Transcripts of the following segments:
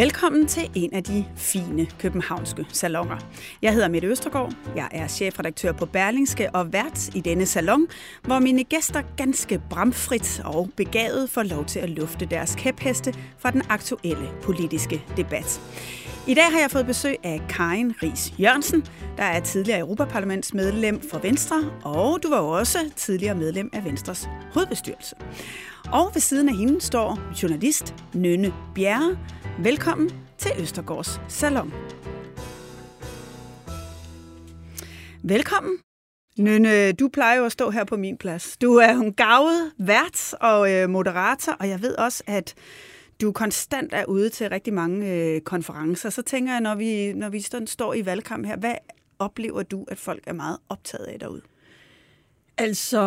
Velkommen til en af de fine københavnske salonger. Jeg hedder Mette Østergaard, jeg er chefredaktør på Berlingske og vært i denne salon, hvor mine gæster ganske bramfrit og begavet får lov til at lufte deres kæpheste fra den aktuelle politiske debat. I dag har jeg fået besøg af Karin Ries Jørgensen, der er tidligere Europaparlamentsmedlem for Venstre, og du var også tidligere medlem af Venstres hovedbestyrelse. Og ved siden af hende står journalist Nynne Bjerre. Velkommen til Østergårds Salon. Velkommen. Nynne, du plejer jo at stå her på min plads. Du er en gavet vært og øh, moderator, og jeg ved også, at du konstant er ude til rigtig mange øh, konferencer. Så tænker jeg, når vi, når vi sådan står i valgkamp her, hvad oplever du, at folk er meget optaget af derude? Altså,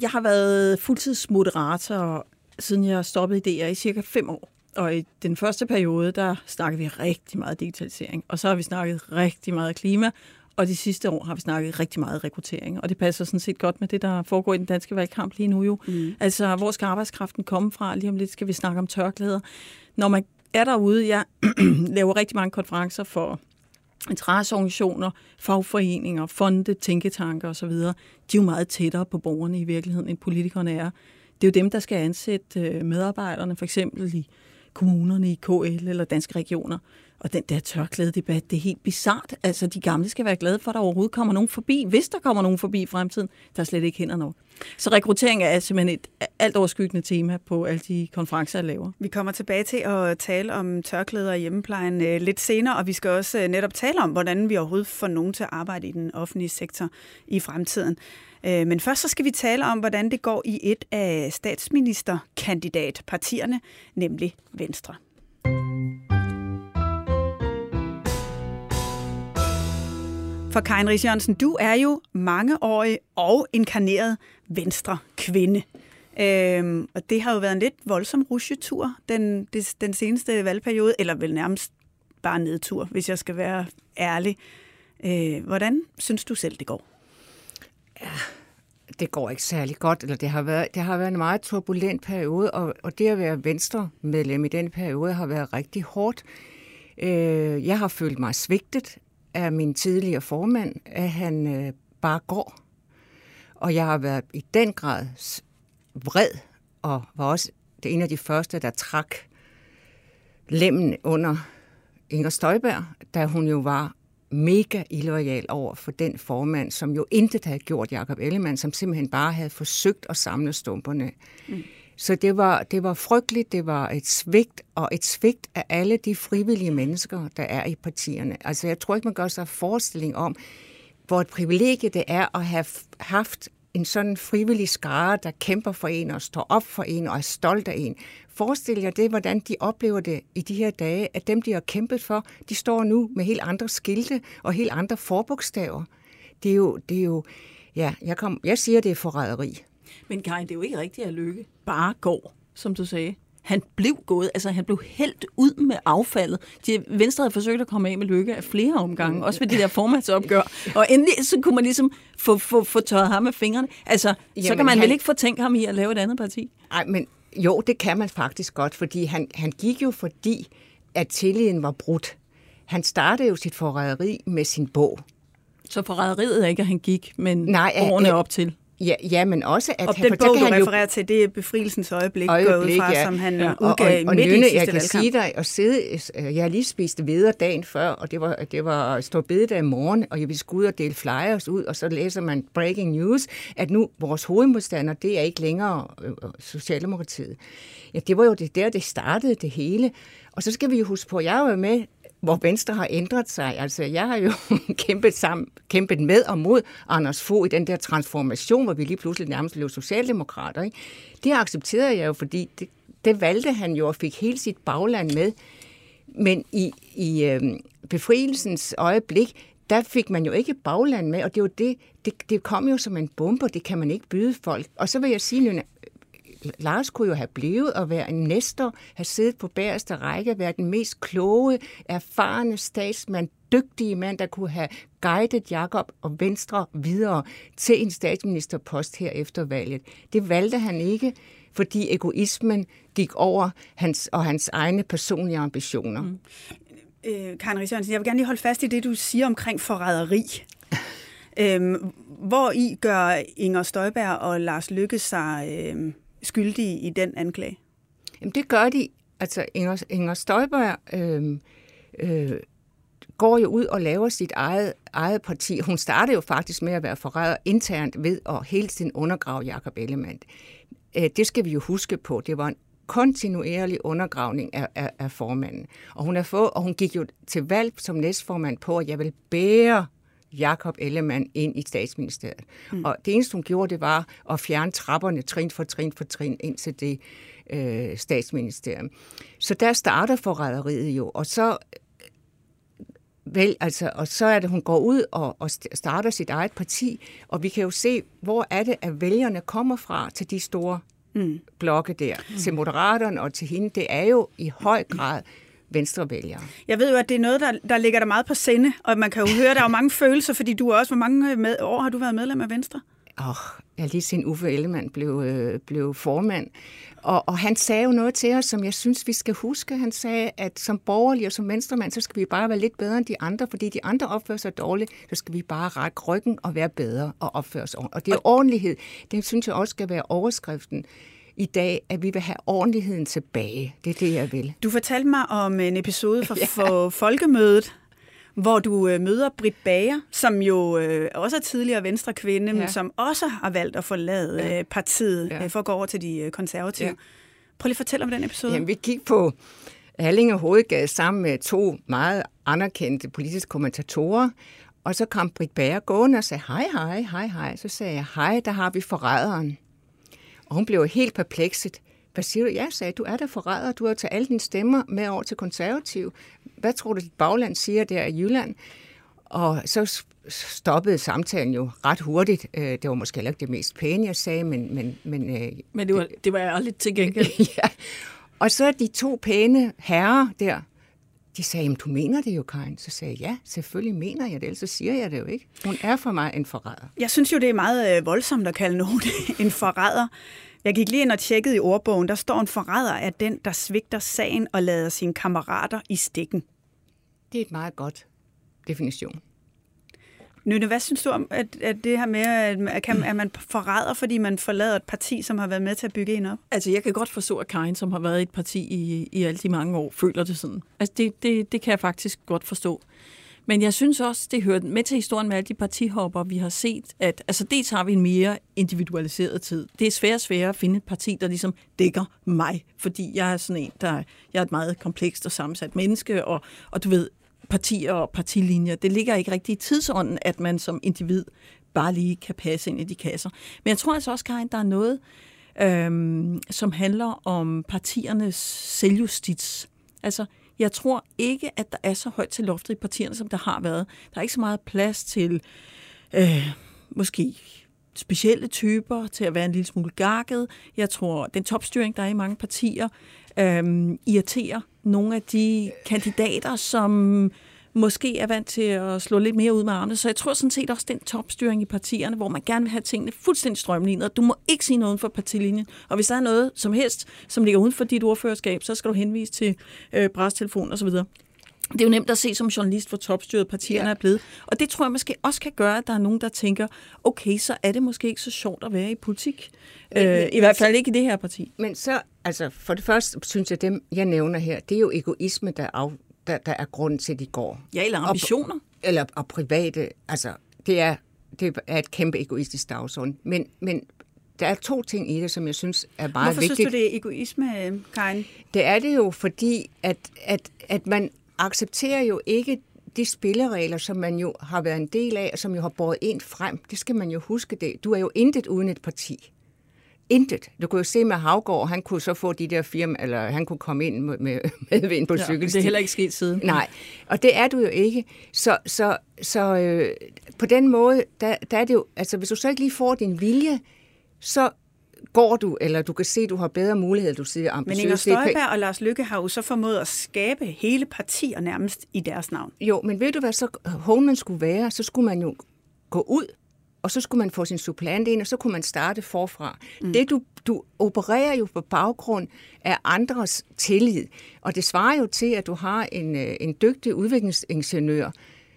jeg har været fuldtidsmoderator, siden jeg stoppede i DR i cirka fem år. Og i den første periode, der snakkede vi rigtig meget digitalisering. Og så har vi snakket rigtig meget klima. Og de sidste år har vi snakket rigtig meget rekruttering. Og det passer sådan set godt med det, der foregår i den danske valgkamp lige nu jo. Mm. Altså, hvor skal arbejdskraften komme fra? Lige om lidt skal vi snakke om tørklæder. Når man er derude, jeg laver rigtig mange konferencer for interesseorganisationer, fagforeninger, fonde, tænketanker osv., de er jo meget tættere på borgerne i virkeligheden, end politikerne er. Det er jo dem, der skal ansætte øh, medarbejderne, for eksempel i kommunerne, i KL eller danske regioner. Og den der tørklædedebat, det er helt bizart. Altså, de gamle skal være glade for, at der overhovedet kommer nogen forbi. Hvis der kommer nogen forbi i fremtiden, der er slet ikke hænder nok. Så rekruttering er simpelthen et alt overskyggende tema på alle de konferencer, jeg laver. Vi kommer tilbage til at tale om tørklæder i hjemmeplejen øh, lidt senere, og vi skal også øh, netop tale om, hvordan vi overhovedet får nogen til at arbejde i den offentlige sektor i fremtiden. Øh, men først så skal vi tale om, hvordan det går i et af statsministerkandidatpartierne, nemlig Venstre. For Karin Ries Jørgensen, du er jo mangeårig og inkarneret venstre kvinde. Øhm, og det har jo været en lidt voldsom rusjetur den, det, den seneste valgperiode, eller vel nærmest bare nedtur, hvis jeg skal være ærlig. Øh, hvordan synes du selv, det går? Ja, det går ikke særlig godt, eller det har været, det har været en meget turbulent periode, og, og det at være venstre medlem i den periode har været rigtig hårdt. Øh, jeg har følt mig svigtet af min tidligere formand, at han øh, bare går. Og jeg har været i den grad vred, og var også det en af de første, der trak lemmen under Inger Støjberg, da hun jo var mega illoyal over for den formand, som jo intet havde gjort, Jakob Ellemann, som simpelthen bare havde forsøgt at samle stumperne. Mm. Så det var, det var frygteligt, det var et svigt, og et svigt af alle de frivillige mennesker, der er i partierne. Altså jeg tror ikke, man gør sig forestilling om, hvor et privilegie det er at have haft en sådan frivillig skare, der kæmper for en og står op for en og er stolt af en. Forestil jer det, hvordan de oplever det i de her dage, at dem, de har kæmpet for, de står nu med helt andre skilte og helt andre forbogstaver. Det er jo, det er jo ja, jeg, kom, jeg siger, det er forræderi. Men Karin, det er jo ikke rigtigt, at Lykke bare går, som du sagde. Han blev gået, altså han blev hældt ud med affaldet. De, Venstre havde forsøgt at komme af med Lykke af flere omgange, også ved det der formandsopgør. Og endelig så kunne man ligesom få, få, få tørret ham med fingrene. Altså, Jamen, så kan man han- vel ikke fortænke ham i at lave et andet parti? Nej, men jo, det kan man faktisk godt, fordi han, han gik jo fordi, at tilliden var brudt. Han startede jo sit forræderi med sin bog. Så forræderiet er ikke, at han gik, men Nej, årene øh, op til. Ja, ja men også at... Og han- den bog, kan du han jo- refererer til, det er befrielsens øjeblik, øjeblik fra, ja. som han ja. udgav og, og, og midt i Nynne, sidste jeg kan valgkamp. sige dig, at sidde, øh, jeg har lige spist hveder dagen før, og det var, det var stor bededag i morgen, og jeg skulle ud og dele flyers ud, og så læser man breaking news, at nu vores hovedmodstander, det er ikke længere øh, øh, Socialdemokratiet. Ja, det var jo det der, det startede det hele. Og så skal vi jo huske på, at jeg var med hvor Venstre har ændret sig. Altså, jeg har jo kæmpet, sammen, kæmpet med og mod Anders Fogh i den der transformation, hvor vi lige pludselig nærmest blev socialdemokrater. Ikke? Det accepterede jeg jo, fordi det, det valgte han jo og fik hele sit bagland med. Men i, i øh, befrielsens øjeblik, der fik man jo ikke bagland med, og det, var det, det, det kom jo som en bombe, og det kan man ikke byde folk. Og så vil jeg sige, Lars kunne jo have blevet og være en næster, have siddet på bagerste række, være den mest kloge, erfarne statsmand, dygtige mand, der kunne have guidet Jakob og Venstre videre til en statsministerpost her efter valget. Det valgte han ikke, fordi egoismen gik over hans og hans egne personlige ambitioner. Mm. Øh, Karen Ries jeg vil gerne lige holde fast i det, du siger omkring forræderi. øhm, hvor i gør Inger Støjberg og Lars Lykke sig øhm, skyldige i den anklage? Jamen det gør de. Altså Inger, Inger Støjberg øh, øh, går jo ud og laver sit eget, eget parti. Hun startede jo faktisk med at være forræder internt ved at hele tiden undergrave Jacob Ellemann. Øh, det skal vi jo huske på. Det var en kontinuerlig undergravning af, af, af formanden. Og hun, er få, og hun gik jo til valg som næstformand på, at jeg vil bære Jakob Ellemann ind i statsministeriet. Mm. Og det eneste, hun gjorde, det var at fjerne trapperne trin for trin for trin ind til det øh, statsministerium. Så der starter forræderiet jo, og så Vel, altså, og så er det, hun går ud og, og starter sit eget parti, og vi kan jo se, hvor er det, at vælgerne kommer fra til de store mm. blokke der, mm. til Moderaterne og til hende. Det er jo i høj grad venstrevælgere. Jeg ved jo, at det er noget, der, der ligger der meget på sinde, og man kan jo høre, at der er mange følelser, fordi du også, hvor mange med, år har du været medlem af Venstre? Åh, oh, jeg lige siden Uffe Ellemann blev, øh, blev formand. Og, og han sagde jo noget til os, som jeg synes, vi skal huske. Han sagde, at som borgerlige og som venstremand, så skal vi bare være lidt bedre end de andre, fordi de andre opfører sig dårligt, så skal vi bare række ryggen og være bedre og opføre os ordentligt. Og det er ordentlighed. Det synes jeg også skal være overskriften i dag, at vi vil have ordentligheden tilbage. Det er det, jeg vil. Du fortalte mig om en episode fra ja. for Folkemødet, hvor du øh, møder Britt Bager, som jo øh, også er tidligere venstre kvinde, ja. men som også har valgt at forlade ja. øh, partiet ja. øh, for at gå over til de øh, konservative. Ja. Prøv lige at fortælle om den episode. Jamen, vi gik på Allinge Hovedgade sammen med to meget anerkendte politiske kommentatorer, og så kom Britt Bager gående og sagde, hej, hej, hej, hej. Så sagde jeg, hej, der har vi forræderen. Og hun blev helt perplekset. Hvad siger du? Jeg sagde, du er der forræder. Du har taget alle dine stemmer med over til konservativ. Hvad tror du, dit bagland siger der i Jylland? Og så stoppede samtalen jo ret hurtigt. Øh, det var måske heller ikke det mest pæne, jeg sagde, men... Men, men, øh, men det, var, det var ærligt til gengæld. ja. Og så de to pæne herrer der, de sagde, jamen du mener det jo, Karin. Så sagde jeg, ja, selvfølgelig mener jeg det, ellers så siger jeg det jo ikke. Hun er for mig en forræder. Jeg synes jo, det er meget øh, voldsomt at kalde nogen en forræder. Jeg gik lige ind og tjekkede i ordbogen. Der står en forræder af den, der svigter sagen og lader sine kammerater i stikken. Det er et meget godt definition. Nynne, hvad synes du om at, at det her med, at, kan, at man forræder, fordi man forlader et parti, som har været med til at bygge en op? Altså, jeg kan godt forstå, at Karin, som har været i et parti i, i alle de mange år, føler det sådan. Altså, det, det, det kan jeg faktisk godt forstå. Men jeg synes også, det hører med til historien med alle de partihopper, vi har set, at altså dels har vi en mere individualiseret tid. Det er svært og sværere at finde et parti, der ligesom dækker mig, fordi jeg er sådan en, der jeg er et meget komplekst og sammensat menneske, og, og du ved, partier og partilinjer, det ligger ikke rigtig i tidsånden, at man som individ bare lige kan passe ind i de kasser. Men jeg tror altså også, Karin, der er noget, øhm, som handler om partiernes selvjustits. Altså, jeg tror ikke, at der er så højt til loftet i partierne, som der har været. Der er ikke så meget plads til øh, måske specielle typer, til at være en lille smule gakket. Jeg tror, den topstyring, der er i mange partier, øhm, irriterer nogle af de kandidater, som måske er vant til at slå lidt mere ud med armene. Så jeg tror sådan set også den topstyring i partierne, hvor man gerne vil have tingene fuldstændig strømlignet. Du må ikke sige noget for partilinjen. Og hvis der er noget som helst, som ligger uden for dit ordførerskab, så skal du henvise til øh, prestelefon osv. Det er jo nemt at se som journalist, hvor topstyret partierne ja. er blevet. Og det tror jeg måske også kan gøre, at der er nogen, der tænker, okay, så er det måske ikke så sjovt at være i politik. Men, øh, I hvert fald ikke i det her parti. Men så, altså for det første, synes jeg, dem jeg nævner her, det er jo egoisme, der af, der, der er grund til, at de går. Ja, eller ambitioner. Og, eller og private. Altså, det er, det er et kæmpe egoistisk dagsorden. Men, men der er to ting i det, som jeg synes er meget Hvorfor vigtigt. Hvorfor synes du, det er egoisme, Karin? Det er det jo, fordi at, at, at man accepterer jo ikke de spilleregler, som man jo har været en del af, og som jo har båret ind frem. Det skal man jo huske det. Du er jo intet uden et parti. Intet. Du kunne jo se med Havgård, han kunne så få de der firma, eller han kunne komme ind med, med, med vind på ja, cykelsti. Det er heller ikke sket siden. Nej, og det er du jo ikke. Så, så, så øh, på den måde, der, der er det jo, altså hvis du så ikke lige får din vilje, så går du, eller du kan se, at du har bedre muligheder, du siger ambitiøst. Men Inger Støjberg og Lars Lykke har jo så formået at skabe hele partier nærmest i deres navn. Jo, men ved du, hvad så man skulle være? Så skulle man jo gå ud, og så skulle man få sin supplant ind, og så kunne man starte forfra. Mm. Det, du, du opererer jo på baggrund af andres tillid, og det svarer jo til, at du har en, øh, en dygtig udviklingsingeniør,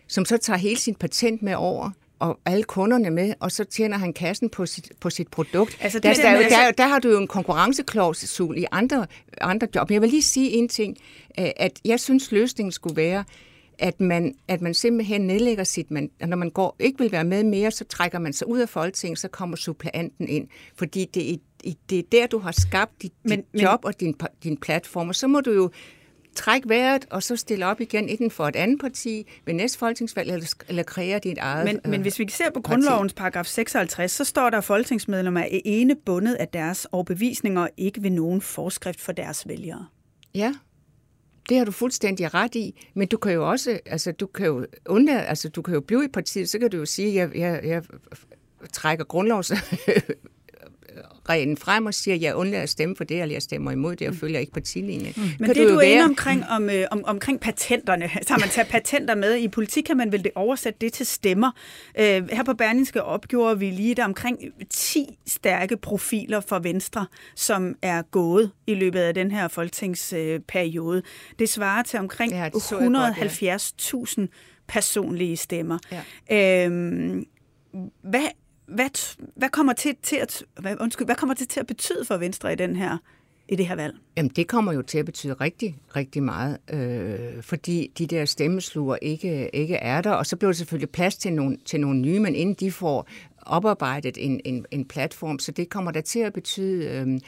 som så tager hele sin patent med over, og alle kunderne med, og så tjener han kassen på sit, på sit produkt. Altså, der, der, der, der, der har du jo en konkurrenceklausul i andre, andre job. Men jeg vil lige sige en ting, øh, at jeg synes, løsningen skulle være, at man, at man simpelthen nedlægger sit, man, når man går, ikke vil være med mere, så trækker man sig ud af Folketinget, så kommer suppleanten ind. Fordi det er, det er der, du har skabt dit, men, dit job men, og din, din platform, og så må du jo træk vejret, og så stille op igen enten for et andet parti ved næste folketingsvalg, eller, eller kreere dit eget Men, øh, men hvis vi ser på grundlovens paragraf 56, så står der, at folketingsmedlemmer er ene bundet af deres overbevisninger, og ikke ved nogen forskrift for deres vælgere. Ja, det har du fuldstændig ret i, men du kan jo også, altså du kan jo undlade, altså du kan jo blive i partiet, så kan du jo sige, at jeg, jeg, jeg trækker grundlovs reglen frem og siger, at jeg undlader at stemme for det, eller jeg stemmer imod det, og mm. følger ikke partilinjen. Mm. Men det, du er inde omkring, om, øh, om, omkring patenterne, så har man taget patenter med. I politik kan man vel det oversætte det til stemmer. Øh, her på Berlingske opgjorde vi lige der omkring 10 stærke profiler for Venstre, som er gået i løbet af den her folketingsperiode. Det svarer til omkring ja, 170.000 ja. personlige stemmer. Ja. Øhm, hvad hvad, hvad kommer til, til at, hvad, undskyld, hvad kommer det til at betyde for Venstre i den her i det her valg? Jamen, det kommer jo til at betyde rigtig, rigtig meget, øh, fordi de der stemmesluger ikke, ikke er der, og så bliver der selvfølgelig plads til nogle, til nogle nye, men inden de får oparbejdet en, en, en platform, så det kommer der til at betyde øh,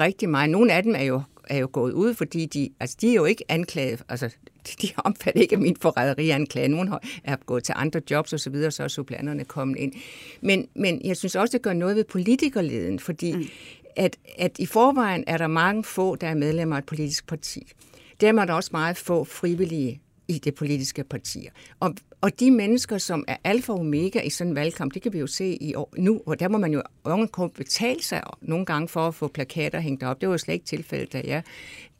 rigtig meget. Nogle af dem er jo er jo gået ud, fordi de, altså de er jo ikke anklaget, altså de omfatter ikke min forræderianklage. Nogle er gået til andre jobs osv., så, videre, så er suppleanterne kommet ind. Men, men jeg synes også, det gør noget ved politikerleden, fordi mm. at, at i forvejen er der mange få, der er medlemmer af et politisk parti. Dem er der også meget få frivillige i det politiske partier. Og, og de mennesker, som er alfa og omega i sådan en valgkamp, det kan vi jo se i år, nu, og der må man jo kun betale sig nogle gange for at få plakater hængt op. Det var jo slet ikke tilfældet, da jeg,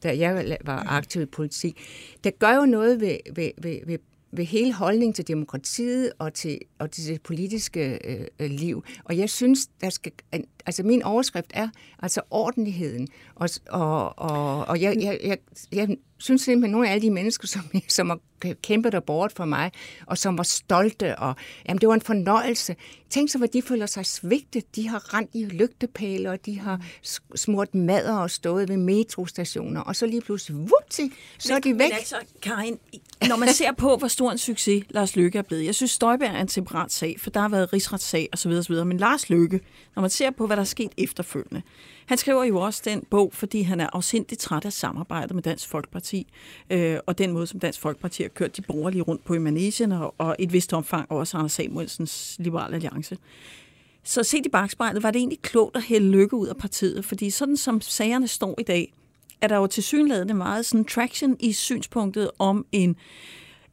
da jeg var aktiv i politik. Det gør jo noget ved, ved, ved, ved ved hele holdningen til demokratiet og til, og til det politiske øh, øh liv. Og jeg synes, der skal, altså min overskrift er altså ordentligheden. Og, og, og, og jeg, jeg, jeg, jeg synes simpelthen, at nogle af alle de mennesker, som, som har kæmpet der bort for mig, og som var stolte, og jamen, det var en fornøjelse. Tænk så, hvor de føler sig svigtet. De har rent i lygtepæle, og de har smurt mad og stået ved metrostationer, og så lige pludselig, vupti, så men, er de væk. Men altså, Karin, når man ser på, hvor stor en succes Lars Løkke er blevet, jeg synes, Støjberg er en separat sag, for der har været rigsretssag osv., osv., men Lars Løkke, når man ser på, hvad der er sket efterfølgende, han skriver jo også den bog, fordi han er afsindigt træt af samarbejdet med Dansk Folkeparti, øh, og den måde, som Dansk Folkeparti har kørt de borgerlige rundt på i Manesien, og, og et vist omfang også Anders Samuelsens Liberale Alliance. Så set i bagspejlet, var det egentlig klogt at hælde lykke ud af partiet, fordi sådan som sagerne står i dag, er der jo til synlædende meget sådan traction i synspunktet om en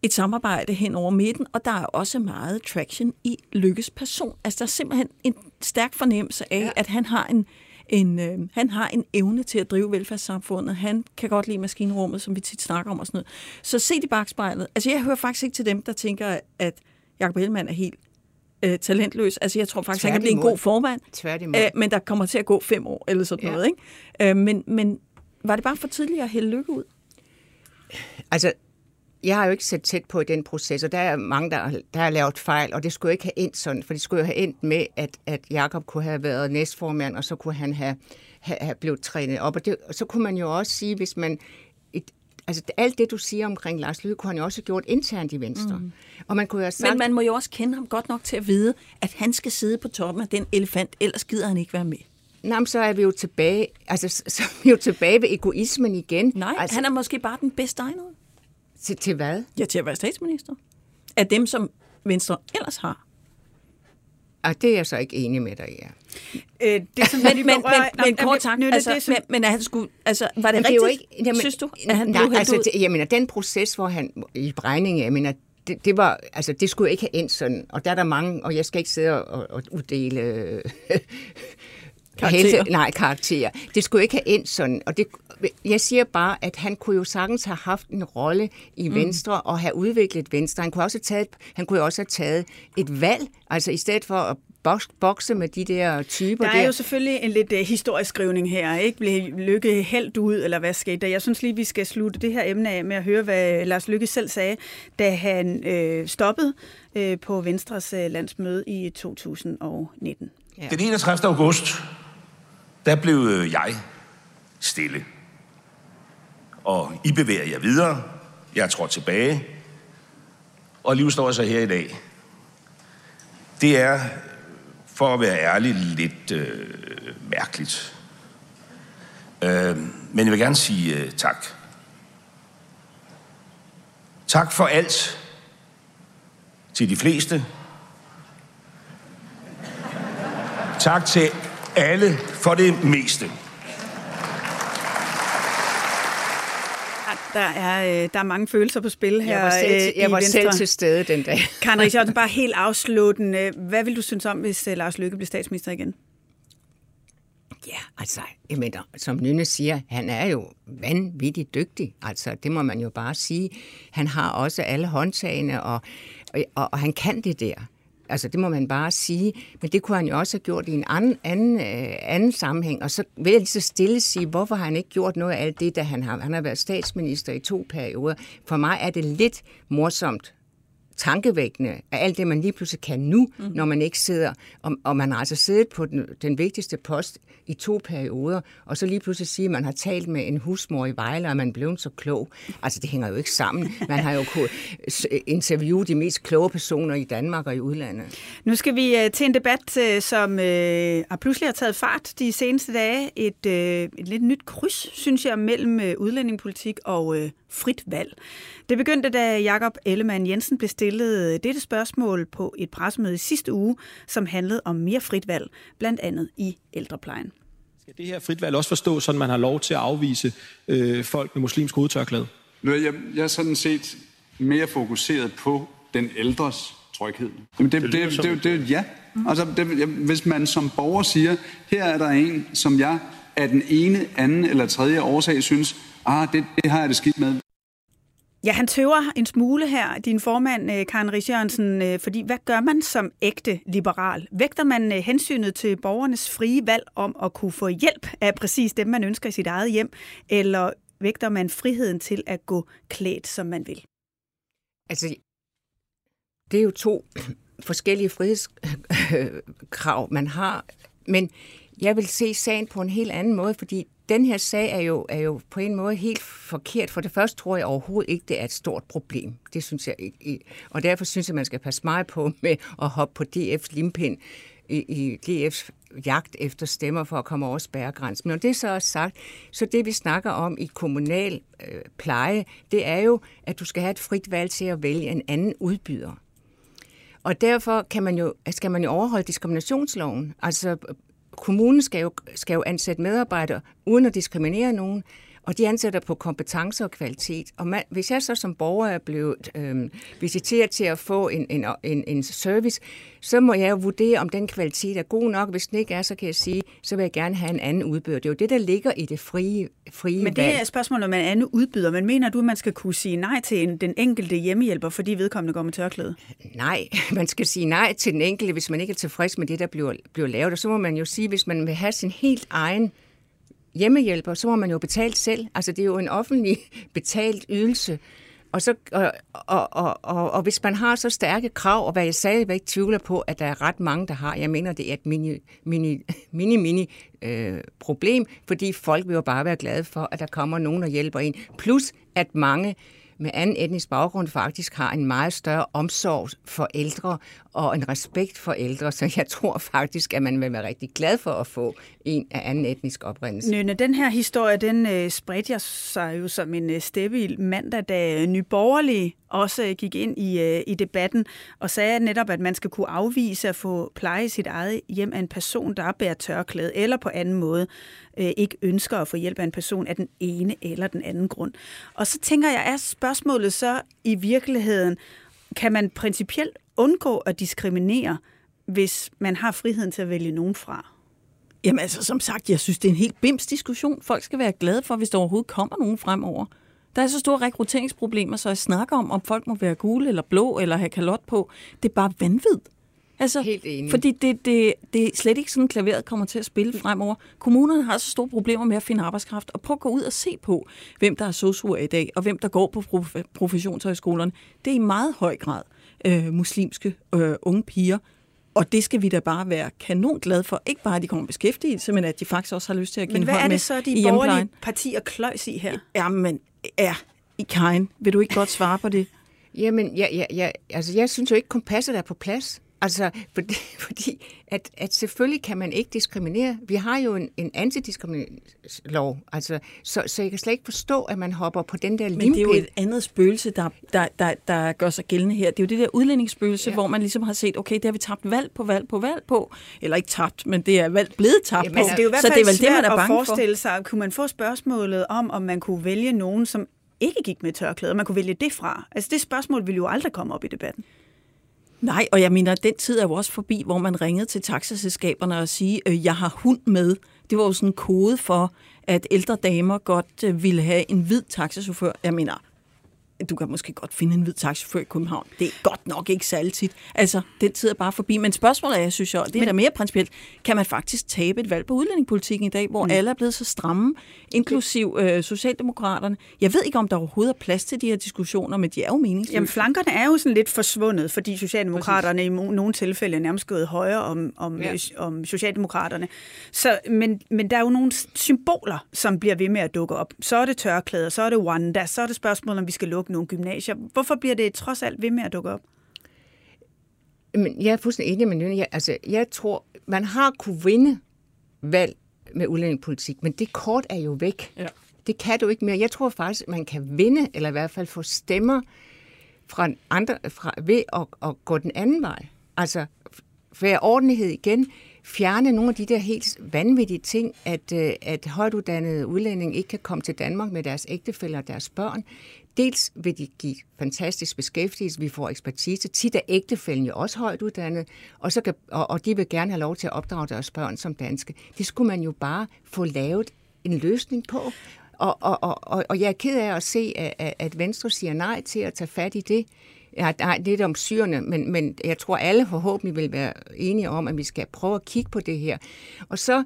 et samarbejde hen over midten, og der er også meget traction i Lykkes person. Altså der er simpelthen en stærk fornemmelse af, ja. at han har en, en, øh, han har en evne til at drive velfærdssamfundet. Han kan godt lide maskinrummet, som vi tit snakker om og sådan noget. Så se i bagspejlet. Altså jeg hører faktisk ikke til dem, der tænker, at Jacob Hellemann er helt øh, talentløs. Altså jeg tror faktisk, Tværtimod. han kan blive en god formand. Tværtimod. Øh, men der kommer til at gå fem år eller sådan ja. noget. Ikke? Øh, men, men var det bare for tidligt at hælde lykke ud? Altså, jeg har jo ikke set tæt på i den proces, og der er mange, der, der har lavet fejl, og det skulle ikke have endt sådan, for det skulle jo have endt med, at, at Jakob kunne have været næstformand, og så kunne han have, have, have blevet trænet op. Og, det, og så kunne man jo også sige, hvis man et, altså alt det, du siger omkring Lars Lykke, kunne han jo også have gjort internt i Venstre. Mm. Og man kunne jo have sagt, Men man må jo også kende ham godt nok til at vide, at han skal sidde på toppen af den elefant, ellers gider han ikke være med. Nej, så er vi jo tilbage, altså, så er vi jo tilbage ved egoismen igen. Nej, altså, han er måske bare den bedste egnede Til, til hvad? Ja, til at være statsminister. Af dem, som Venstre ellers har. Ah, det er jeg så ikke enig med dig i. Ja. Øh, det, som men, men, men, men kort sagt, altså, det, som... men, men han skulle, altså, var det, Men rigtigt, det er jo ikke, jamen, synes du, at han nej, blev altså, det, jeg mener, den proces, hvor han i Brejning, jeg mener, det, det var, altså, det skulle ikke have endt sådan, og der er der mange, og jeg skal ikke sidde og, og uddele øh, Karakterer. Helte, nej, karakterer. Det skulle ikke have endt sådan, og det, jeg siger bare, at han kunne jo sagtens have haft en rolle i Mm. Venstre og have udviklet Venstre. Han kunne også have taget, han kunne jo også have taget et valg, altså i stedet for at boks- bokse med de der typer Der der. er jo selvfølgelig en lidt uh, historisk skrivning her, ikke? Blev Lykke helt ud, eller hvad skete der? Jeg synes lige, vi skal slutte det her emne af med at høre, hvad Lars Lykke selv sagde, da han øh, stoppede øh, på Venstres øh, landsmøde i 2019. Ja. Den 31. august, der blev øh, jeg stille. Og I bevæger jer videre. Jeg tror tilbage. Og alligevel står jeg så her i dag. Det er, for at være ærlig, lidt øh, mærkeligt. Øh, men jeg vil gerne sige øh, tak. Tak for alt til de fleste. Tak til alle for det meste. Der er, øh, der er mange følelser på spil her Jeg var selv, øh, til, jeg var Venstre. selv til stede den dag. Karen Richardsen, bare helt afsluttende. Hvad vil du synes om, hvis øh, Lars Lykke bliver statsminister igen? Ja, altså, jeg mener, som Nynne siger, han er jo vanvittigt dygtig. Altså, det må man jo bare sige. Han har også alle håndtagene, og, og, og han kan det der. Altså, det må man bare sige. Men det kunne han jo også have gjort i en anden, anden, øh, anden sammenhæng. Og så vil jeg lige så stille sige, hvorfor har han ikke gjort noget af alt det, da han har, han har været statsminister i to perioder. For mig er det lidt morsomt, tankevækkende af alt det, man lige pludselig kan nu, mm. når man ikke sidder, og, og man har altså siddet på den, den vigtigste post i to perioder, og så lige pludselig sige, at man har talt med en husmor i Vejle, og man blev så klog. Altså, det hænger jo ikke sammen. Man har jo kunnet interviewe de mest kloge personer i Danmark og i udlandet. Nu skal vi øh, til en debat, øh, som øh, har pludselig har taget fart de seneste dage. Et, øh, et lidt nyt kryds, synes jeg, mellem øh, udlændingepolitik og øh, frit valg. Det begyndte, da Jakob Ellemann Jensen blev stillet øh, dette spørgsmål på et pressemøde sidste uge, som handlede om mere frit valg, blandt andet i ældreplejen. Skal det her frit valg også forstås, sådan man har lov til at afvise øh, folk med muslimsk hovedtørklæde? Nu er jeg, jeg er sådan set mere fokuseret på den ældres tryghed. Jamen det, det, det, det, det, det ja. Altså, det, hvis man som borger siger, her er der en, som jeg af den ene, anden eller tredje årsag synes, ah, det, det har jeg det skidt med. Ja, han tøver en smule her, din formand, øh, Karen Richardsen, øh, fordi hvad gør man som ægte liberal? Vægter man øh, hensynet til borgernes frie valg om at kunne få hjælp af præcis dem, man ønsker i sit eget hjem, eller vægter man friheden til at gå klædt, som man vil? Altså, det er jo to forskellige frihedskrav, man har. Men jeg vil se sagen på en helt anden måde, fordi den her sag er jo, er jo på en måde helt forkert. For det første tror jeg overhovedet ikke, det er et stort problem. Det synes jeg ikke. Og derfor synes jeg, man skal passe meget på med at hoppe på DF's limpind i, i DF's jagt efter stemmer for at komme over spærregrænsen. Men når det så er sagt, så det vi snakker om i kommunal øh, pleje, det er jo, at du skal have et frit valg til at vælge en anden udbyder. Og derfor kan man jo, skal man jo overholde diskriminationsloven. Altså, kommunen skal jo, skal jo ansætte medarbejdere uden at diskriminere nogen, og de ansætter på kompetencer og kvalitet. Og man, hvis jeg så som borger er blevet øh, visiteret til at få en, en, en, en service, så må jeg jo vurdere, om den kvalitet er god nok. Hvis den ikke er, så kan jeg sige, så vil jeg gerne have en anden udbyder. Det er jo det, der ligger i det frie, frie Men det valg. er et spørgsmål, når man er anden udbyder. Men mener du, at man skal kunne sige nej til en, den enkelte hjemmehjælper, fordi vedkommende går med tørklæde? Nej, man skal sige nej til den enkelte, hvis man ikke er tilfreds med det, der bliver, bliver lavet. Og så må man jo sige, hvis man vil have sin helt egen hjemmehjælper, så må man jo betale selv. Altså det er jo en offentlig betalt ydelse. Og, så, og, og, og, og, og hvis man har så stærke krav, og hvad jeg stadigvæk tvivler på, at der er ret mange, der har, jeg mener, det er et mini, mini, mini, mini øh, problem, fordi folk vil jo bare være glade for, at der kommer nogen og hjælper en. Plus, at mange med anden etnisk baggrund faktisk har en meget større omsorg for ældre og en respekt for ældre, så jeg tror faktisk, at man vil være rigtig glad for at få en af anden etnisk oprindelse. Nynne, den her historie, den øh, spredte jeg sig jo som en øh, mandag, da øh, Nyborgerlige også øh, gik ind i, øh, i debatten og sagde netop, at man skal kunne afvise at få pleje sit eget hjem af en person, der bærer tørklæde, eller på anden måde øh, ikke ønsker at få hjælp af en person af den ene eller den anden grund. Og så tænker jeg, er spørgsmålet så i virkeligheden, kan man principielt undgå at diskriminere, hvis man har friheden til at vælge nogen fra? Jamen altså, som sagt, jeg synes, det er en helt bims diskussion. Folk skal være glade for, hvis der overhovedet kommer nogen fremover. Der er så store rekrutteringsproblemer, så jeg snakker om, om folk må være gule eller blå eller have kalot på. Det er bare vanvid. Altså, Helt enig. Fordi det, det, det er slet ikke sådan, klaveret kommer til at spille fremover. Kommunerne har så store problemer med at finde arbejdskraft, og prøv at gå ud og se på, hvem der er sosuer i dag, og hvem der går på prof- professionshøjskolerne. Det er i meget høj grad øh, muslimske øh, unge piger, og det skal vi da bare være kanon glade for. Ikke bare, at de kommer i beskæftigelse, men at de faktisk også har lyst til at give Men hvad hånd er med det så, de borgerlige partier kløjs i her? Jamen, ja, i Karin, vil du ikke godt svare på det? Jamen, jeg, jeg, jeg, altså, jeg synes jo ikke, kompasset er på plads. Altså, fordi, fordi at, at selvfølgelig kan man ikke diskriminere. Vi har jo en, en antidiskrimineringslov, altså, så, så jeg kan slet ikke forstå, at man hopper på den der Men det er jo limpind. et andet spøgelse, der, der, der, der gør sig gældende her. Det er jo det der udlændingsspøgelse, ja. Hvor man ligesom har set, okay, det har vi tabt valg på valg på valg på. Eller ikke tabt, men det er valg blevet tabt Jamen, på. altså, det er jo i hvert så fald det er vel det, man er at bange for. forestille sig. Kunne man få spørgsmålet om, om man kunne vælge nogen, som ikke gik med tørklæder? Man kunne vælge det fra. Altså, det spørgsmål ville jo aldrig komme op i debatten. Nej, og jeg mener, den tid er jo også forbi, hvor man ringede til taxaselskaberne og sige, øh, jeg har hund med. Det var jo sådan en kode for, at ældre damer godt øh, ville have en hvid taxachauffør. Jeg mener, du kan måske godt finde en hvid taxachauffør i København. Det er godt nok ikke særlig tit. Altså, den tid er bare forbi. Men spørgsmålet er, jeg synes jo, det er da mere principielt, kan man faktisk tabe et valg på udlændingepolitikken i dag, hvor mm. alle er blevet så stramme, inklusiv øh, Socialdemokraterne. Jeg ved ikke, om der overhovedet er plads til de her diskussioner, men de er jo meningsløse. Jamen, flankerne er jo sådan lidt forsvundet, fordi Socialdemokraterne i mo- nogle tilfælde er nærmest gået højere om, om, Ja. ja. om Socialdemokraterne. Så, men, men der er jo nogle symboler, som bliver ved med at dukke op. Så er det tørklæder, så er det Wanda, så er det spørgsmål, om vi skal lukke nogle gymnasier. Hvorfor bliver det trods alt ved med at dukke op? Men jeg er fuldstændig enig med Nynne. Jeg, altså, jeg tror, man har kunne vinde valg med udlændingepolitik, men det kort er jo væk. Ja. Det kan du ikke mere. Jeg tror faktisk, man kan vinde, eller i hvert fald få stemmer fra andre, fra, ved at, at gå den anden vej. Altså, være ordentlighed igen, fjerne nogle af de der helt vanvittige ting, at, øh, at højtuddannede udlændinge ikke kan komme til Danmark med deres ægtefæller og deres børn. Dels vil de give fantastisk beskæftigelse, vi får ekspertise. Tit er ægtefælden jo også højt uddannet, og, så kan, og, og de vil gerne have lov til at opdrage deres børn som danske. Det skulle man jo bare få lavet en løsning på. Og, og, og, og, jeg er ked af at se, at, at Venstre siger nej til at tage fat i det. Ja, nej, lidt om syrene, men, men jeg tror, alle forhåbentlig vil være enige om, at vi skal prøve at kigge på det her. Og så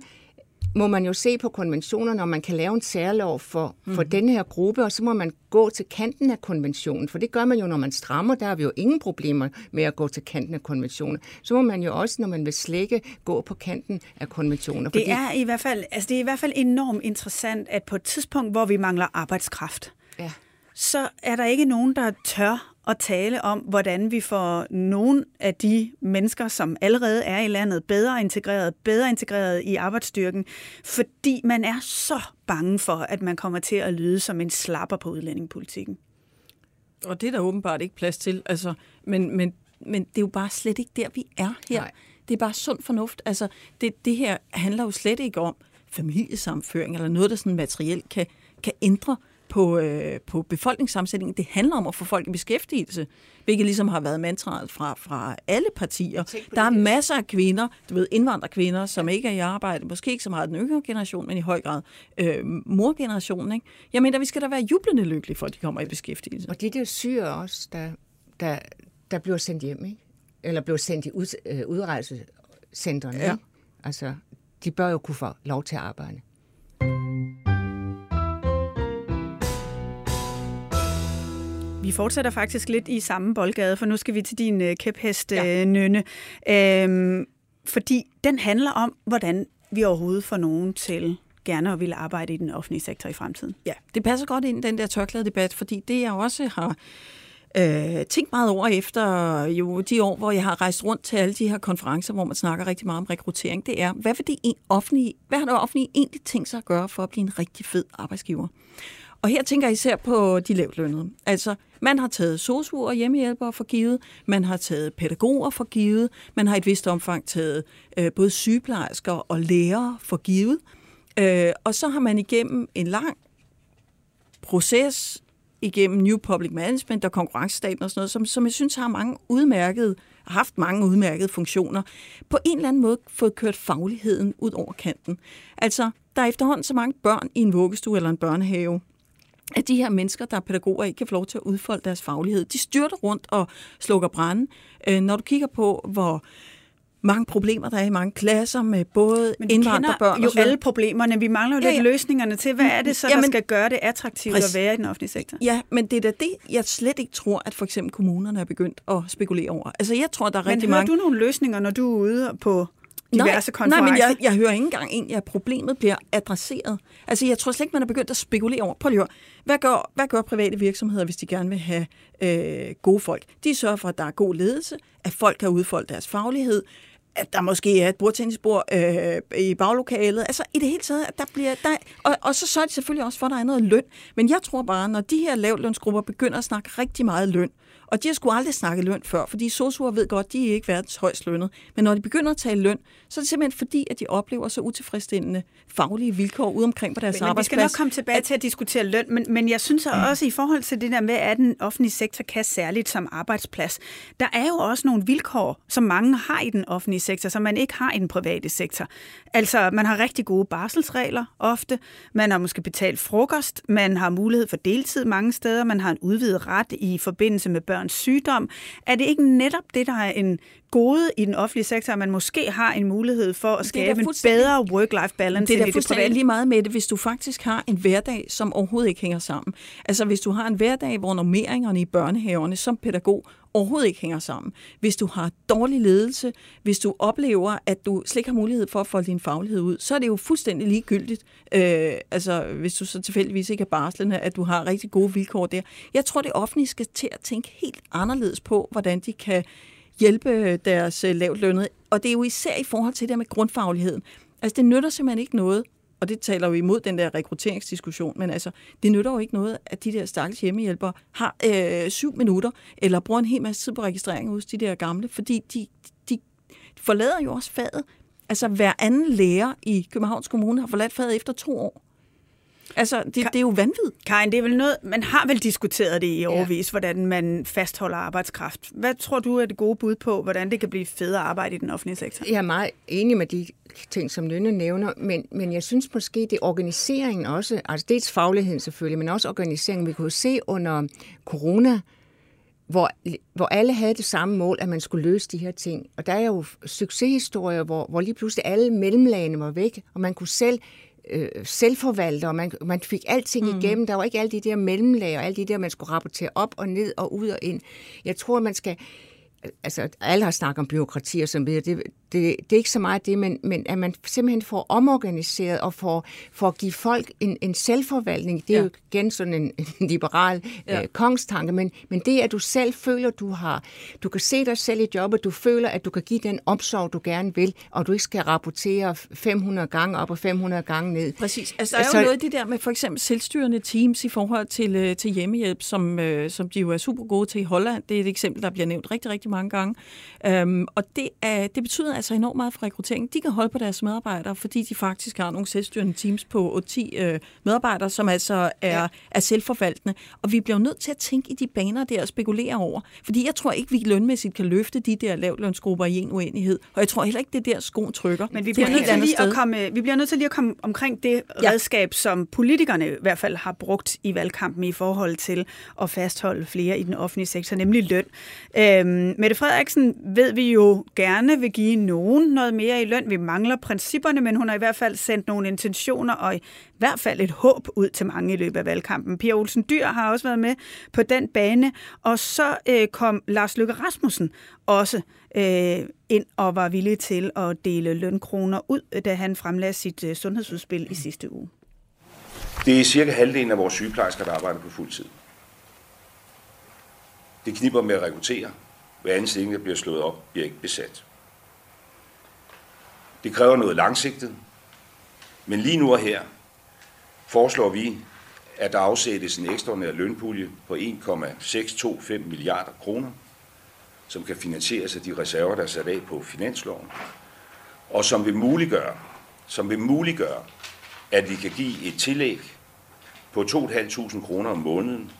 må man jo se på konventionerne, om man kan lave en særlov for, for mm. den her gruppe, og så må man gå til kanten af konventionen, for det gør man jo, når man strammer, der har vi jo ingen problemer med at gå til kanten af konventionen. Så må man jo også, når man vil slække, gå på kanten af konventioner. Det er i hvert fald, altså det er i hvert fald enormt interessant, at på et tidspunkt, hvor vi mangler arbejdskraft, Ja. så er der ikke nogen, der tør at tale om, hvordan vi får nogle af de mennesker, som allerede er i landet, bedre integreret, bedre integreret i arbejdsstyrken, fordi man er så bange for, at man kommer til at lyde som en slapper på udlændingepolitikken. Og det er der åbenbart ikke plads til. Altså, men, men, men det er jo bare slet ikke der, vi er her. Nej. Det er bare sund fornuft. Altså, det, det her handler jo slet ikke om familiesamføring eller noget, der sådan materielt kan, kan ændre på, øh, på befolkningssammensætningen. Det handler om at få folk i beskæftigelse, hvilket ligesom har været mantraet fra, fra alle partier. Der er masser af kvinder, du ved, indvandrerkvinder, som ikke er i arbejde, måske ikke så meget den yngre generation, men i høj grad øh, morgenerationen. Ikke? Jeg mener, vi skal da være jublende lykkelige for, at de kommer i beskæftigelse. Og de der syre også, der, der, der bliver sendt hjem, ikke? eller bliver sendt i ud, øh, udrejsecentrene. Ja. Ikke? Altså, de bør jo kunne få lov til at arbejde. Vi fortsætter faktisk lidt i samme boldgade, for nu skal vi til din øh, kæphest, Ja. ja. Nynne. Øhm, fordi den handler om, hvordan vi overhovedet får nogen til gerne at ville arbejde i den offentlige sektor i fremtiden. Ja, det passer godt ind i den der tørklædedebat, fordi det jeg også har øh, tænkt meget over efter jo de år, hvor jeg har rejst rundt til alle de her konferencer, hvor man snakker rigtig meget om rekruttering, det er, hvad, vil det offentlige, hvad har det offentlige egentlig tænkt sig at gøre for at blive en rigtig fed arbejdsgiver? Og her tænker jeg især på de lavtlønnede. Altså, man har taget sosuer og hjemmehjælpere for givet, man har taget pædagoger for givet, man har i et vist omfang taget øh, både sygeplejersker og lærere for givet. Øh, og så har man igennem en lang proces, igennem New Public Management og konkurrencestaten og sådan noget, som, som jeg synes har mange udmærkede, har haft mange udmærkede funktioner, på en eller anden måde fået kørt fagligheden ud over kanten. Altså, der er efterhånden så mange børn i en vuggestue eller en børnehave, at de her mennesker, der er pædagoger, ikke kan få lov til at udfolde deres faglighed. De styrter rundt og slukker brænde. Øh, når du kigger på, hvor mange problemer, der er i mange klasser med både Men indvandrerbørn jo alle problemerne. Vi mangler jo ja, ja. lidt løsningerne til, hvad er det så, der skal gøre det attraktivt præcis. at være i den offentlige sektor? Ja, men det er da det, jeg slet ikke tror, at for eksempel kommunerne er begyndt at spekulere over. Altså, jeg tror, der er men rigtig mange... Men du nogle løsninger, når du er ude på diverse nej, nej, men jeg, jeg hører ikke engang egentlig, at problemet bliver adresseret. Altså, jeg tror slet ikke, man er begyndt at spekulere over. Prøv lige at hvad gør, hvad gør private virksomheder, hvis de gerne vil have øh, gode folk? De sørger for, at der er god ledelse, at folk kan udfolde deres faglighed, at der måske er et bordtennisbord øh, i baglokalet. Altså i det hele taget, at der bliver... Der, og, og så sørger de selvfølgelig også for, at der er noget løn. Men jeg tror bare, når de her lavlønsgrupper begynder at snakke rigtig meget løn, og de har sgu aldrig snakket løn før, fordi sosuer ved godt, de er ikke verdens højst lønnet. Men når de begynder at tale løn, så er det simpelthen fordi, at de oplever så utilfredsstillende faglige vilkår ude omkring på deres men, arbejdsplads. Men vi skal nok komme tilbage at, til at diskutere løn, men, men jeg synes også i forhold til det der med, at den offentlige sektor kan særligt som arbejdsplads, der er jo også nogle vilkår, som mange har i den offentlige sektor, som man ikke har i den private sektor. Altså, man har rigtig gode barselsregler ofte, man har måske betalt frokost, man har mulighed for deltid mange steder, man har en udvidet ret i forbindelse med børn børns sygdom. Er det ikke netop det, der er en gode i den offentlige sektor, at man måske har en mulighed for at skabe en bedre work-life balance det er da det lige meget med det, hvis du faktisk har en hverdag, som overhovedet ikke hænger sammen. Altså hvis du har en hverdag, hvor normeringerne i børnehaverne som pædagog overhovedet ikke hænger sammen. Hvis du har dårlig ledelse, hvis du oplever, at du slet ikke har mulighed for at folde din faglighed ud, så er det jo fuldstændig ligegyldigt. Øh, altså, hvis du så tilfældigvis ikke er barslende, at du har rigtig gode vilkår der. Jeg tror, det offentlige skal til at tænke helt anderledes på, hvordan de kan hjælpe deres lavt lønnet. Og det er jo især i forhold til det med grundfagligheden. Altså, det nytter simpelthen ikke noget, og det taler jo imod den der rekrutteringsdiskussion, men altså, det nytter jo ikke noget, at de der stakkels hjemmehjælpere har øh, syv minutter, eller bruger en hel masse tid på registrering hos de der gamle, fordi de, de forlader jo også faget. Altså, hver anden lærer i Københavns Kommune har forladt faget efter to år. Altså, det, det er jo vanvittigt. Karin, det er vel noget, man har vel diskuteret det i overvis, ja. hvordan man fastholder arbejdskraft. Hvad tror du er det gode bud på, hvordan det kan blive federe arbejde i den offentlige sektor? Jeg er meget enig med de ting, som Nynne nævner, men, men jeg synes måske, det er organiseringen også, altså dels fagligheden selvfølgelig, men også organiseringen. Vi kunne se under corona, hvor, hvor alle havde det samme mål, at man skulle løse de her ting. Og der er jo succeshistorier, hvor, hvor lige pludselig alle mellemlagene var væk, og man kunne selv øh, selvforvalter, og man, man fik alting mm. igennem. Der var ikke alle de der mellemlag og alle de der, man skulle rapportere op og ned og ud og ind. Jeg tror, man skal altså alle har snakket om byråkrati og så videre, det, det, det er ikke så meget det, men, men at man simpelthen får omorganiseret og får, får at give folk en, en selvforvaltning, det er ja. jo igen sådan en, en liberal ja. øh, kongstanke, men, men det at du selv føler, du har, du kan se dig selv i jobbet, du føler, at du kan give den omsorg, du gerne vil, og du ikke skal rapportere 500 gange op og 500 gange ned. Præcis. Altså der er altså, jo noget af det der med for eksempel selvstyrende teams i forhold til, øh, til hjemmehjælp, som, øh, som de jo er super gode til i Holland. Det er et eksempel, der bliver nævnt rigtig, rigtig mange gange. Øhm, og det, er, det betyder altså enormt meget for rekruttering. De kan holde på deres medarbejdere, fordi de faktisk har nogle selvstyrende teams på 10 øh, medarbejdere, som altså er, ja. er selvforvaltende. Og vi bliver nødt til at tænke i de baner der og spekulere over. Fordi jeg tror ikke, vi lønmæssigt kan løfte de der lavlønsgrupper i en uenighed. Og jeg tror heller ikke, det er der skoen trykker. Men vi bliver, nødt til lige at komme, vi bliver nødt til lige at komme omkring det ja. redskab, som politikerne i hvert fald har brugt i valgkampen i forhold til at fastholde flere i den offentlige sektor, nemlig løn. Øhm, Mette Frederiksen ved vi jo gerne vil give en nogen noget mere i løn. Vi mangler principperne, men hun har i hvert fald sendt nogle intentioner og i hvert fald et håb ud til mange i løbet af valgkampen. Pia Olsen Dyr har også været med på den bane, og så øh, kom Lars Løkke Rasmussen også øh, ind og var villig til at dele lønkroner ud, da han fremlagde sit øh, sundhedsudspil i sidste uge. Det er cirka halvdelen af vores sygeplejersker, der arbejder på fuld tid. Det kniber med at rekruttere. Hver anden stilling, der bliver slået op, bliver ikke besat. Det kræver noget langsigtet. Men lige nu og her foreslår vi, at der afsættes en ekstraordinær lønpulje på 1,625 milliarder kroner, som kan finansieres af de reserver, der er sat af på finansloven, og som vil muliggøre, som vil muliggøre at vi kan give et tillæg på 2.500 kroner om måneden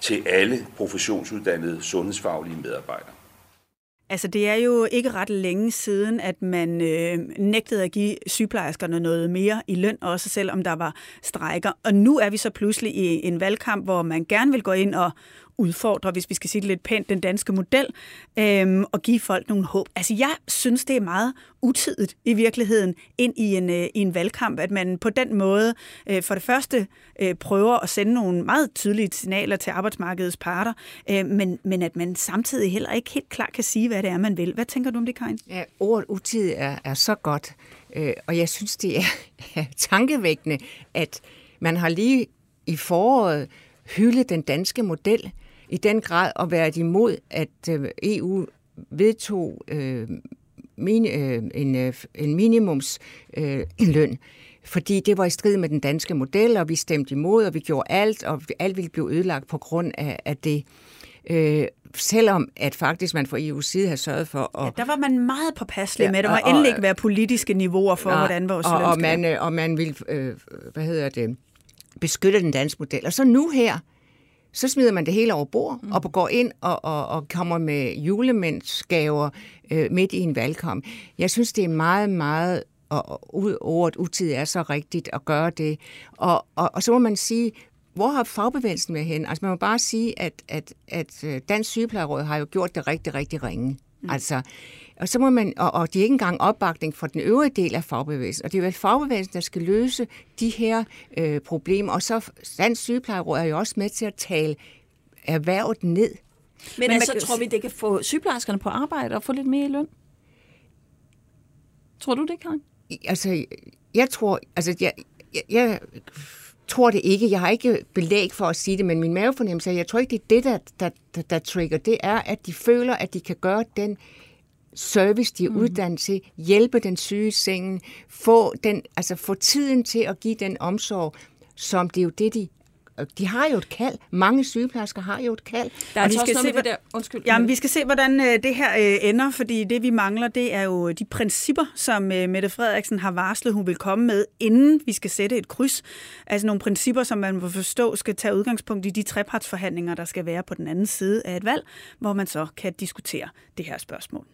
til alle professionsuddannede sundhedsfaglige medarbejdere. Altså, det er jo ikke ret længe siden, at man øh, nægtede at give sygeplejerskerne noget mere i løn, også selvom der var strejker. Og nu er vi så pludselig i en valgkamp, hvor man gerne vil gå ind og udfordre, hvis vi skal sige det lidt pænt, den danske model, øhm, og give folk nogle håb. Altså, jeg synes, det er meget utidigt i virkeligheden ind i en, øh, i en valgkamp, at man på den måde øh, for det første øh, prøver at sende nogle meget tydelige signaler til arbejdsmarkedets parter, øh, men, men at man samtidig heller ikke helt klart kan sige, hvad det er, man vil. Hvad tænker du om det, Karin? Ja, ordet utidigt er, er så godt, øh, og jeg synes, det er, tankevækkende, at man har lige i foråret hylde den danske model, i den grad at være imod, at øh, EU vedtog øh, min, øh, en, øh, en minimumsløn, øh, fordi det var i strid med den danske model, og vi stemte imod, og vi gjorde alt, og alt ville blive ødelagt på grund af, af det. Øh, selvom at faktisk man fra EU's side har sørget for at... Ja, der var man meget påpasselig ja, med. Der må og, endelig ikke være politiske niveauer for, ja, hvordan vores og, og man, og man vil, øh, hvad hedder det, beskytte den danske model. Og så nu her, så smider man det hele over bord mm. og går ind og, og, og kommer med julemændsgaver øh, midt i en valgkamp. Jeg synes, det er meget, meget og ordet utid er så rigtigt at gøre det. Og, og, og så må man sige, hvor har fagbevægelsen med hen? Altså man må bare sige, at, at, at øh, Dansk Sygeplejeråd har jo gjort det rigtig, rigtig ringe. Mm. Altså, og så må man, og, og de er ikke engang opbakning for den øvrige del af fagbevægelsen. Og det er vel fagbevægelsen, der skal løse de her øh, problemer. Og så Dansk Sygeplejeråd er jo også med til at tale erhvervet ned. Men, Men altså, kan... tror vi, det kan få sygeplejerskerne på arbejde og få lidt mere i løn? Tror du det, Karin? Altså, jeg tror, altså, jeg, jeg, jeg tror det ikke. Jeg har ikke belæg for at sige det, men min mavefornemmelse er, jeg tror ikke, det er det, der, der, der, der trigger. Det er, at de føler, at de kan gøre den service, de er mm. uddannet til, hjælpe den syge sengen, få, den, altså få tiden til at give den omsorg, som det er jo det, de de har jo et kald. Mange sygeplejersker har jo et kald. Der er vi skal se, der. Undskyld. Jamen, vi skal se, hvordan øh, det her øh, ender, fordi det, vi mangler, det er jo de principper, som øh, Mette Frederiksen har varslet, hun vil komme med, inden vi skal sætte et kryds. Altså nogle principper, som man må forstå skal tage udgangspunkt i de trepartsforhandlinger, der skal være på den anden side af et valg, hvor man så kan diskutere det her spørgsmål.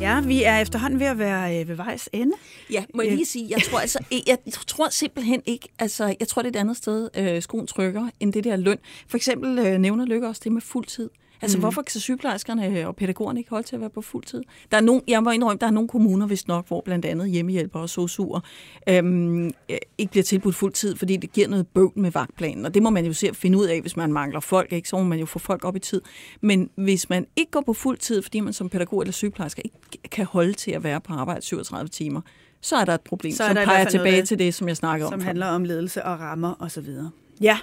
Ja, vi er efterhånden ved at være øh, ved vejs ende. Ja, må jeg lige sige, jeg tror, altså, jeg, jeg tror simpelthen ikke, altså, jeg tror, det er et andet sted, øh, skoen trykker, end det der løn. For eksempel øh, nævner Lykke også det med fuld tid. Altså, mm. hvorfor kan sygeplejerskerne og pædagogerne ikke holde til at være på fuld tid? Der er nogen, jeg må indrømme, der er nogle kommuner, hvis nok, hvor blandt andet hjemmehjælpere og sosuer øhm, ikke bliver tilbudt fuld tid, fordi det giver noget bøvl med vagtplanen. Og det må man jo se at finde ud af, hvis man mangler folk, ikke? så må man jo få folk op i tid. Men hvis man ikke går på fuld tid, fordi man som pædagog eller sygeplejerske ikke kan holde til at være på arbejde 37 timer, så er der et problem, så som peger tilbage til det, som jeg snakkede som om. Som handler om ledelse og rammer osv. Ja,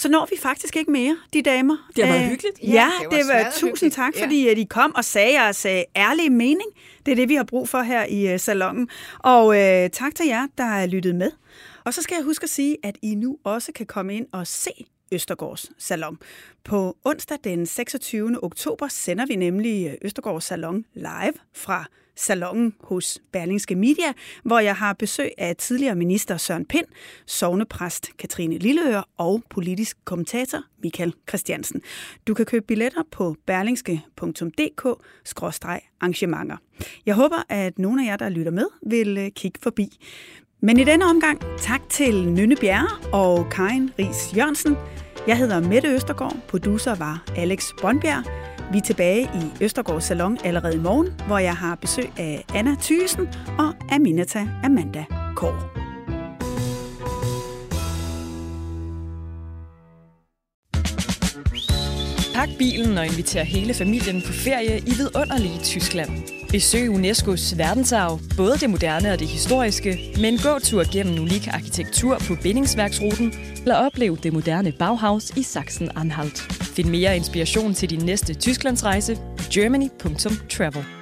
så når vi faktisk ikke mere, de damer. Det har været uh, hyggeligt. Ja, ja det var, det var tusind hyggeligt. tak, fordi ja. de kom og sagde jeres uh, ærlige mening. Det er det, vi har brug for her i uh, salongen. Og uh, tak til jer, der har lyttet med. Og så skal jeg huske at sige, at I nu også kan komme ind og se Østergårds Salon. På onsdag den 26. oktober sender vi nemlig øh, Østergårds Salon live fra salongen hos Berlingske Media, hvor jeg har besøg af tidligere minister Søren Pind, sovnepræst Katrine Lilleør og politisk kommentator Michael Christiansen. Du kan købe billetter på berlingske.dk-arrangementer. Jeg håber, at nogle af jer, der lytter med, vil øh, kigge forbi. Men i denne omgang, tak til Nynne Bjerre og Karin Ries Jørgensen. Jeg hedder Mette Østergaard, producer var Alex Bondbjerg. Vi er tilbage i Østergaards Salon allerede i morgen, hvor jeg har besøg af Anna Thysen og Aminata Amanda Kåre. Pak bilen og inviter hele familien på ferie i vidunderlige Tyskland. Besøg UNESCO's verdensarv, både det moderne og det historiske, med en gåtur gennem unik arkitektur på bindingsværksruten, eller oplev det moderne Bauhaus i Sachsen-Anhalt. Find mere inspiration til din næste Tysklandsrejse på germany.travel.